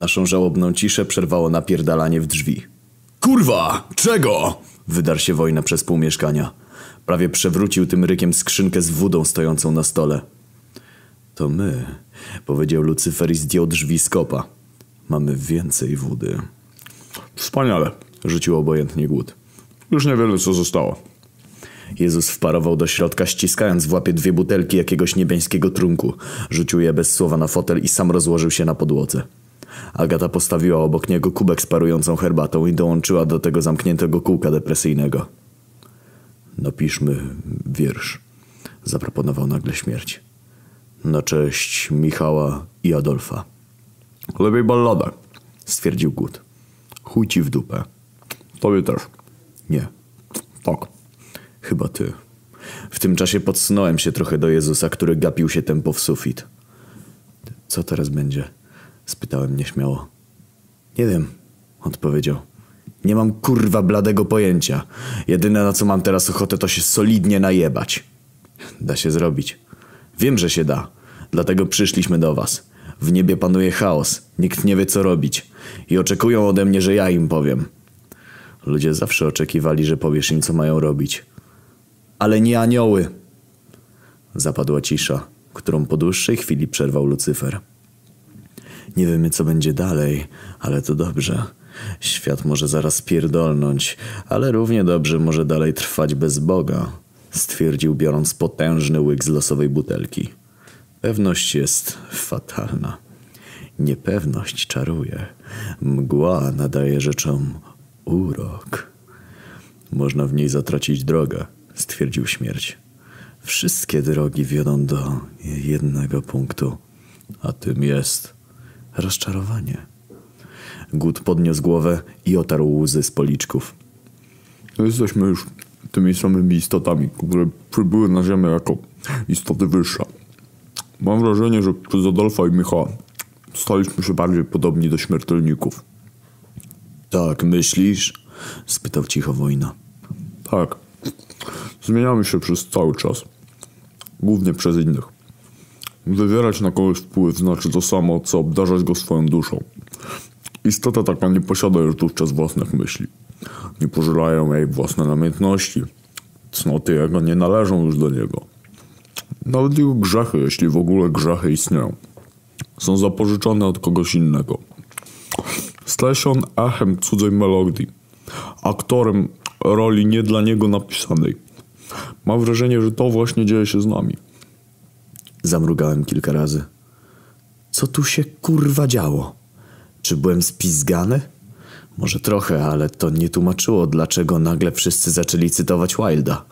Naszą żałobną ciszę przerwało napierdalanie w drzwi. Kurwa! Czego? Wydarł się wojna przez pół mieszkania. Prawie przewrócił tym rykiem skrzynkę z wodą stojącą na stole. To my, powiedział Lucyfer i zdjął drzwi z kopa. Mamy więcej wody. Wspaniale. Rzucił obojętnie głód. Już niewiele co zostało. Jezus wparował do środka, ściskając w łapie dwie butelki jakiegoś niebiańskiego trunku. Rzucił je bez słowa na fotel i sam rozłożył się na podłodze. Agata postawiła obok niego kubek z parującą herbatą i dołączyła do tego zamkniętego kółka depresyjnego. Napiszmy wiersz, zaproponował nagle śmierć. Na cześć Michała i Adolfa. Lepiej balladę. Stwierdził Gut. Chuj ci w dupę. Tobie też. Nie, Tak. chyba ty. W tym czasie podsunąłem się trochę do Jezusa, który gapił się tempo w sufit. Co teraz będzie? Spytałem nieśmiało. Nie wiem, odpowiedział. Nie mam kurwa bladego pojęcia. Jedyne na co mam teraz ochotę to się solidnie najebać. Da się zrobić. Wiem, że się da. Dlatego przyszliśmy do was. W niebie panuje chaos. Nikt nie wie co robić. I oczekują ode mnie, że ja im powiem. Ludzie zawsze oczekiwali, że powiesz im co mają robić. Ale nie anioły. Zapadła cisza, którą po dłuższej chwili przerwał Lucyfer. Nie wiemy, co będzie dalej, ale to dobrze. Świat może zaraz pierdolnąć, ale równie dobrze może dalej trwać bez Boga, stwierdził, biorąc potężny łyk z losowej butelki. Pewność jest fatalna. Niepewność czaruje. Mgła nadaje rzeczom urok. Można w niej zatracić drogę, stwierdził śmierć. Wszystkie drogi wiodą do jednego punktu, a tym jest rozczarowanie. Gut podniósł głowę i otarł łzy z policzków. Jesteśmy już tymi samymi istotami, które przybyły na Ziemię jako istoty wyższe. Mam wrażenie, że przez Adolfa i Michała staliśmy się bardziej podobni do śmiertelników. Tak, myślisz? spytał cicho wojna. Tak. Zmieniamy się przez cały czas. Głównie przez innych. Wywierać na kogoś wpływ znaczy to samo, co obdarzać go swoją duszą. Istota taka nie posiada już wówczas własnych myśli. Nie pożerają jej własne namiętności. Cnoty jego nie należą już do niego. Nawet jego grzechy, jeśli w ogóle grzechy istnieją, są zapożyczone od kogoś innego. Staje się on echem cudzej melodii, aktorem roli nie dla niego napisanej. Mam wrażenie, że to właśnie dzieje się z nami. Zamrugałem kilka razy. Co tu się kurwa działo? Czy byłem spizgany? Może trochę, ale to nie tłumaczyło, dlaczego nagle wszyscy zaczęli cytować Wilda.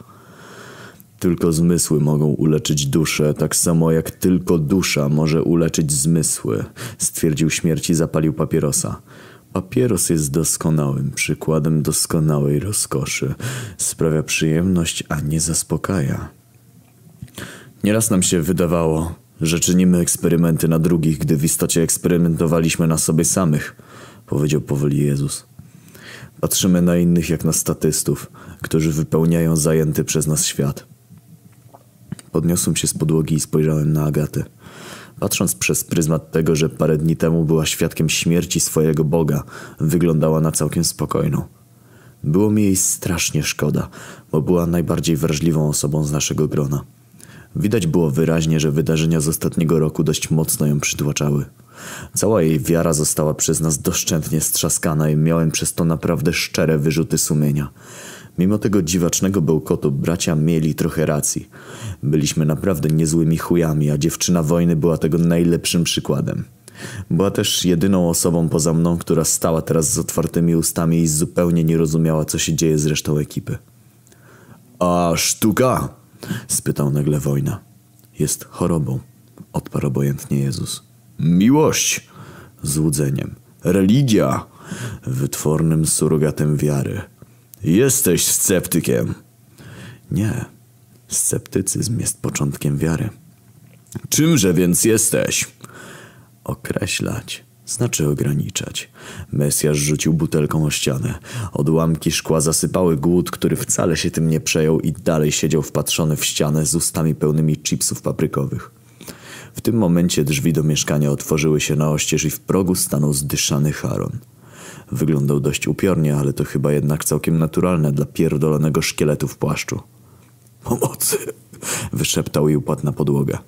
Tylko zmysły mogą uleczyć duszę, tak samo jak tylko dusza może uleczyć zmysły, stwierdził śmierć i zapalił papierosa. Papieros jest doskonałym przykładem doskonałej rozkoszy. Sprawia przyjemność, a nie zaspokaja. Nieraz nam się wydawało, że czynimy eksperymenty na drugich, gdy w istocie eksperymentowaliśmy na sobie samych, powiedział powoli Jezus. Patrzymy na innych jak na statystów, którzy wypełniają zajęty przez nas świat. Podniosłem się z podłogi i spojrzałem na Agatę. Patrząc przez pryzmat tego, że parę dni temu była świadkiem śmierci swojego Boga, wyglądała na całkiem spokojną. Było mi jej strasznie szkoda, bo była najbardziej wrażliwą osobą z naszego grona. Widać było wyraźnie, że wydarzenia z ostatniego roku dość mocno ją przytłaczały. Cała jej wiara została przez nas doszczętnie strzaskana i miałem przez to naprawdę szczere wyrzuty sumienia. Mimo tego dziwacznego bełkotu bracia mieli trochę racji. Byliśmy naprawdę niezłymi chujami, a dziewczyna wojny była tego najlepszym przykładem. Była też jedyną osobą poza mną, która stała teraz z otwartymi ustami i zupełnie nie rozumiała, co się dzieje z resztą ekipy. A sztuka? Spytał nagle wojna. Jest chorobą, odparł obojętnie Jezus. Miłość, złudzeniem. Religia, wytwornym surogatem wiary. Jesteś sceptykiem. Nie, sceptycyzm jest początkiem wiary. Czymże więc jesteś? Określać znaczy ograniczać. Mesjasz rzucił butelką o ścianę. Odłamki szkła zasypały głód, który wcale się tym nie przejął i dalej siedział wpatrzony w ścianę z ustami pełnymi chipsów paprykowych. W tym momencie drzwi do mieszkania otworzyły się na oścież i w progu stanął zdyszany Haron. Wyglądał dość upiornie, ale to chyba jednak całkiem naturalne dla pierdolonego szkieletu w płaszczu. Pomocy! Wyszeptał i upadł na podłogę.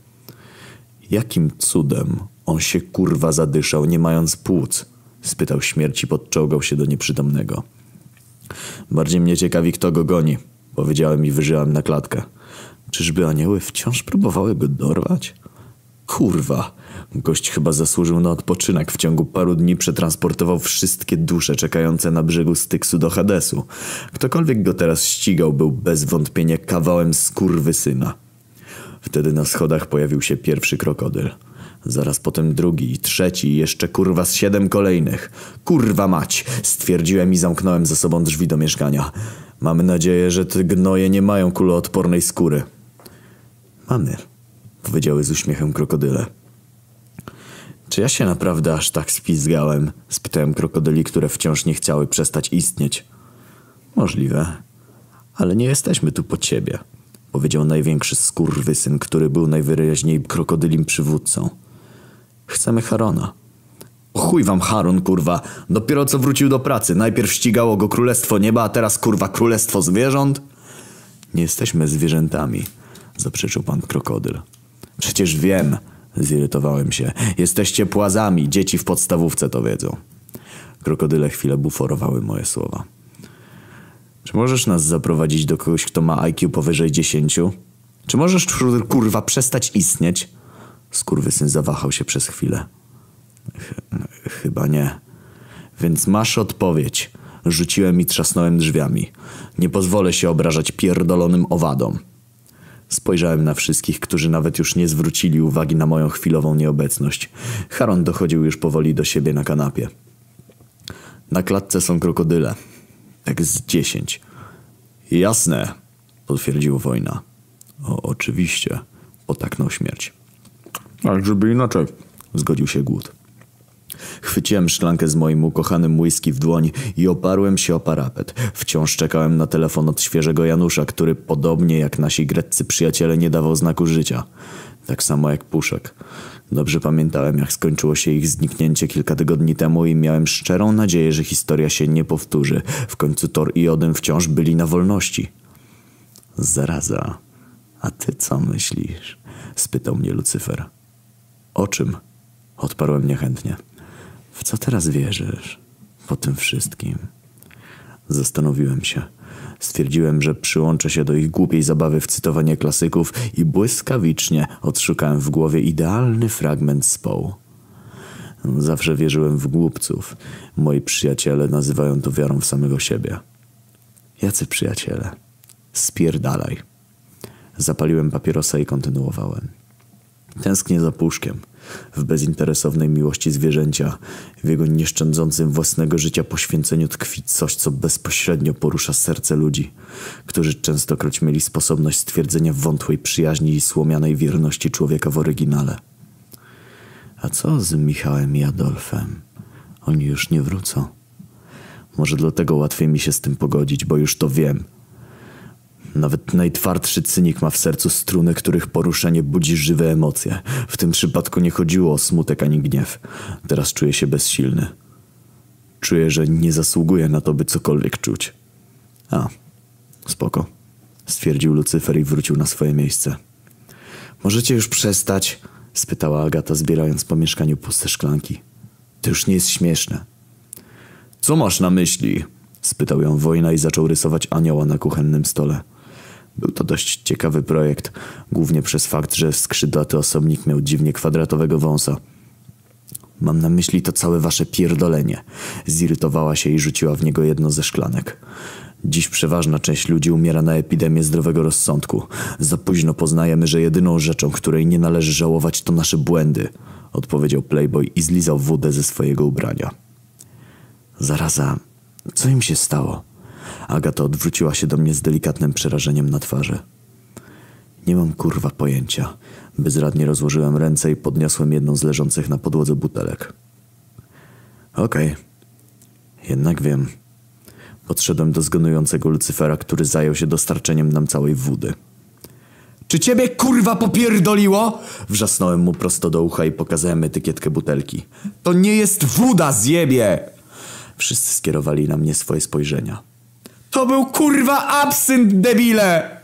Jakim cudem on się kurwa zadyszał, nie mając płuc? Spytał śmierci, podczołgał się do nieprzytomnego. Bardziej mnie ciekawi, kto go goni. Powiedziałem i wyżyłem na klatkę. Czyżby anioły wciąż próbowały go dorwać? Kurwa, gość chyba zasłużył na odpoczynek. W ciągu paru dni przetransportował wszystkie dusze czekające na brzegu Styksu do Hadesu. Ktokolwiek go teraz ścigał, był bez wątpienia kawałem skurwysyna. Wtedy na schodach pojawił się pierwszy krokodyl. Zaraz potem drugi, trzeci i jeszcze kurwa z siedem kolejnych. Kurwa mać! Stwierdziłem i zamknąłem za sobą drzwi do mieszkania. Mamy nadzieję, że te gnoje nie mają kuloodpornej skóry. Mamy, powiedziały z uśmiechem krokodyle. Czy ja się naprawdę aż tak spizgałem? Spytałem krokodyli, które wciąż nie chciały przestać istnieć. Możliwe, ale nie jesteśmy tu po ciebie, powiedział największy skurwysyn, który był najwyraźniej krokodylim przywódcą. Chcemy Harona. Chuj wam Haron, kurwa. Dopiero co wrócił do pracy. Najpierw ścigało go królestwo nieba, a teraz kurwa królestwo zwierząt? Nie jesteśmy zwierzętami, zaprzeczył pan krokodyl. Przecież wiem, zirytowałem się. Jesteście płazami, dzieci w podstawówce to wiedzą. Krokodyle chwilę buforowały moje słowa. Czy możesz nas zaprowadzić do kogoś, kto ma IQ powyżej dziesięciu? Czy możesz kurwa przestać istnieć? Skurwysyn zawahał się przez chwilę. Ch- chyba nie. Więc masz odpowiedź. Rzuciłem i trzasnąłem drzwiami. Nie pozwolę się obrażać pierdolonym owadom. Spojrzałem na wszystkich, którzy nawet już nie zwrócili uwagi na moją chwilową nieobecność. Haron dochodził już powoli do siebie na kanapie. Na klatce są krokodyle. Tak z dziesięć. Jasne, potwierdził wojna. O, oczywiście, potaknął śmierć. Tak, żeby inaczej. Zgodził się głód. Chwyciłem szklankę z moim ukochanym whisky w dłoń i oparłem się o parapet. Wciąż czekałem na telefon od świeżego Janusza, który podobnie jak nasi greccy przyjaciele nie dawał znaku życia. Tak samo jak Puszek. Dobrze pamiętałem, jak skończyło się ich zniknięcie kilka tygodni temu i miałem szczerą nadzieję, że historia się nie powtórzy. W końcu Thor i Odin wciąż byli na wolności. Zaraza, a ty co myślisz? spytał mnie Lucyfer. O czym? Odparłem niechętnie. W co teraz wierzysz? Po tym wszystkim. Zastanowiłem się. Stwierdziłem, że przyłączę się do ich głupiej zabawy w cytowanie klasyków i błyskawicznie odszukałem w głowie idealny fragment z. Zawsze wierzyłem w głupców. Moi przyjaciele nazywają to wiarą w samego siebie. Jacy przyjaciele? Spierdalaj. Zapaliłem papierosa i kontynuowałem. Tęsknię za puszkiem. W bezinteresownej miłości zwierzęcia, w jego nieszczędzącym własnego życia poświęceniu tkwi coś, co bezpośrednio porusza serce ludzi, którzy częstokroć mieli sposobność stwierdzenia wątłej przyjaźni i słomianej wierności człowieka w oryginale. A co z Michałem i Adolfem? Oni już nie wrócą. Może dlatego łatwiej mi się z tym pogodzić, bo już to wiem – nawet najtwardszy cynik ma w sercu struny, których poruszenie budzi żywe emocje. W tym przypadku nie chodziło o smutek ani gniew. Teraz czuję się bezsilny. Czuję, że nie zasługuję na to, by cokolwiek czuć. A, spoko. Stwierdził Lucyfer i wrócił na swoje miejsce. Możecie już przestać? spytała Agata, zbierając po mieszkaniu puste szklanki. To już nie jest śmieszne. Co masz na myśli? spytał ją wojna i zaczął rysować anioła na kuchennym stole. Był to dość ciekawy projekt, głównie przez fakt, że skrzydlaty osobnik miał dziwnie kwadratowego wąsa. Mam na myśli to całe wasze pierdolenie. Zirytowała się i rzuciła w niego jedno ze szklanek. Dziś przeważna część ludzi umiera na epidemię zdrowego rozsądku. Za późno poznajemy, że jedyną rzeczą, której nie należy żałować, to nasze błędy, odpowiedział Playboy i zlizał wódę ze swojego ubrania. Zaraza, co im się stało? Agata odwróciła się do mnie z delikatnym przerażeniem na twarzy. Nie mam kurwa pojęcia. Bezradnie rozłożyłem ręce i podniosłem jedną z leżących na podłodze butelek. Okej. Okay. Jednak wiem. Podszedłem do zgonującego Lucyfera, który zajął się dostarczeniem nam całej wody. Czy ciebie kurwa popierdoliło? Wrzasnąłem mu prosto do ucha i pokazałem etykietkę butelki. To nie jest woda, zjebie! Wszyscy skierowali na mnie swoje spojrzenia. To był kurwa absynt, debile!